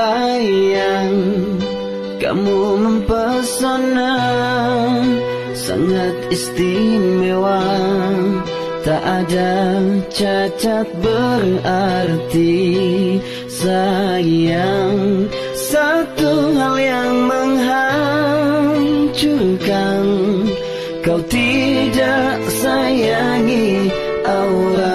Sayang Kamu mempesona Sangat istimewa. Tak ada cacat berarti Sayang. Satu hal yang menghancurkan Kau tidak sayangi auratmu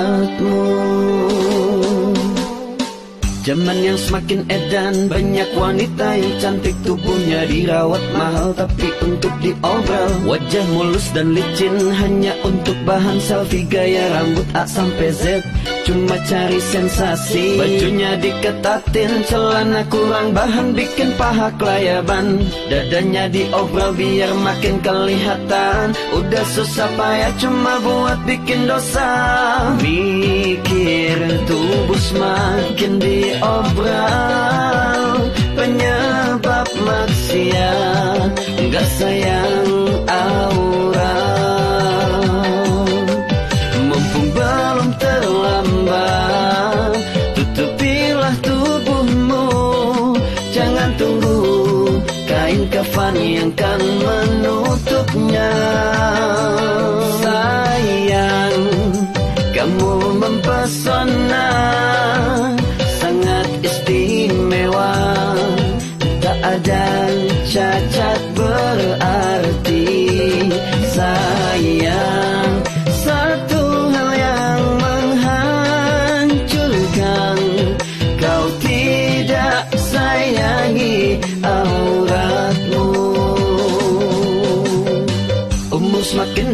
Zaman yang semakin edan Banyak wanita yang cantik Tubuhnya dirawat mahal Tapi untuk diobrol Wajah mulus dan licin Hanya untuk bahan selfie Gaya rambut A sampai Z Cuma cari sensasi. Bajunya diketatin Celana kurang bahan Bikin paha kelayaban. Dadanya diobrol biar makin kelihatan. Udah susah payah Cuma buat bikin dosa. Mikir tubuh semakin diobral. Penyebab maksiat Gak sayang Kain kafan yang kan menutupnya. Sayang Kamu mempesona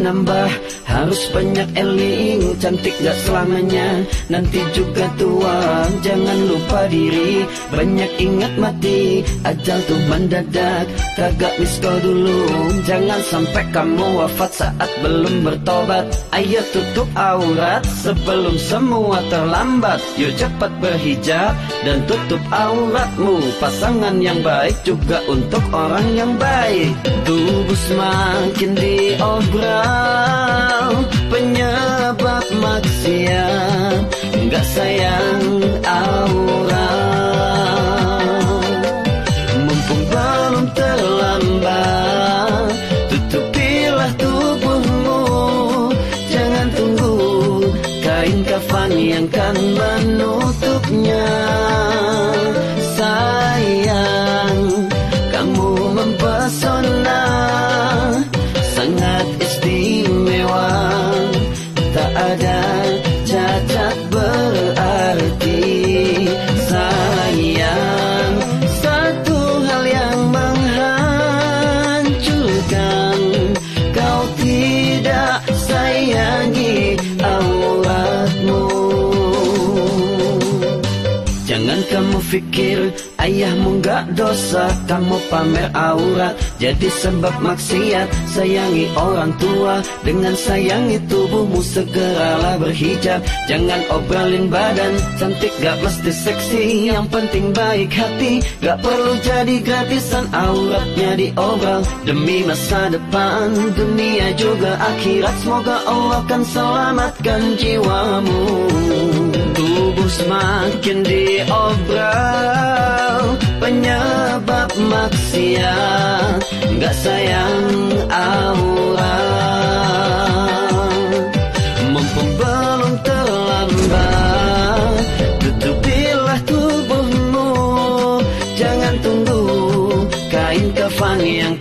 semakin nambah Harus banyak eling Cantik gak selamanya. Nanti juga tua Jangan lupa diri. Banyak ingat mati Ajal tuh mendadak. Kagak call dulu Jangan sampai kamu wafat Saat belum bertobat. Ayo tutup aurat Sebelum semua terlambat. Yuk cepat berhijab Dan tutup auratmu. Pasangan yang baik Juga untuk orang yang baik. Tubuh semakin diobral Penyebab maksiat. Gak sayang kamu pikir ayahmu gak dosa? Kamu pamer aurat jadi sebab maksiat. Sayangi orang tua dengan sayangi tubuhmu Segeralah berhijab. Jangan obrolin badan Cantik gak mesti seksi. Yang penting baik hati Gak perlu jadi gratisan. Auratnya diobrol Demi masa depan. Dunia juga akhirat Semoga Allah kan selamatkan jiwamu semakin diobral. Penyebab maksiat Gak sayang aura, Mumpung belum terlambat Tutupilah tubuhmu. Jangan tunggu kain kafan yang